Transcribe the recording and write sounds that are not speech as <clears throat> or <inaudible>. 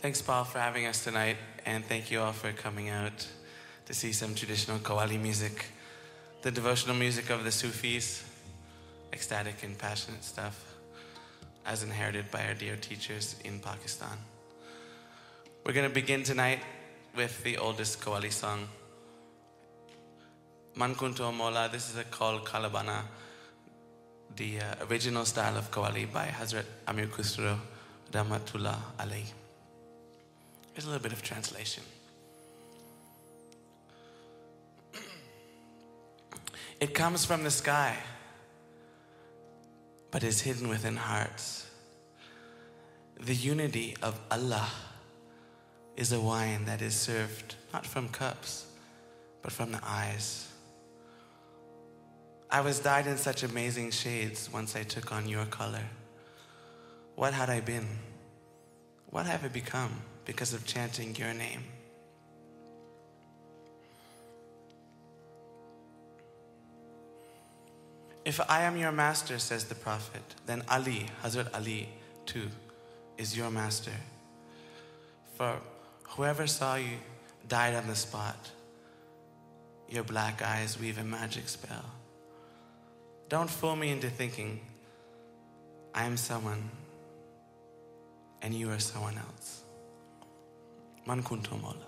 Thanks, Paul, for having us tonight, and thank you all for coming out to see some traditional Qawwali music, the devotional music of the Sufis, ecstatic and passionate stuff, as inherited by our dear teachers in Pakistan. We're going to begin tonight with the oldest Qawwali song, Man Kunto Maula. This is a called Qalbana, the uh, original style of Qawwali by Hazrat Amir Khusro, Rahmatullah alayhi. Here's a little bit of translation. <clears throat> It comes from the sky, but is hidden within hearts. The unity of Allah is a wine that is served not from cups, but from the eyes. I was dyed in such amazing shades once I took on your color. What had I been? What have I become because of chanting your name? If I am your master, says the Prophet, then Ali, Hazrat Ali, too, is your master. For whoever saw you died on the spot. Your black eyes weave a magic spell. Don't fool me into thinking I am someone and you are someone else. Man kunde mal.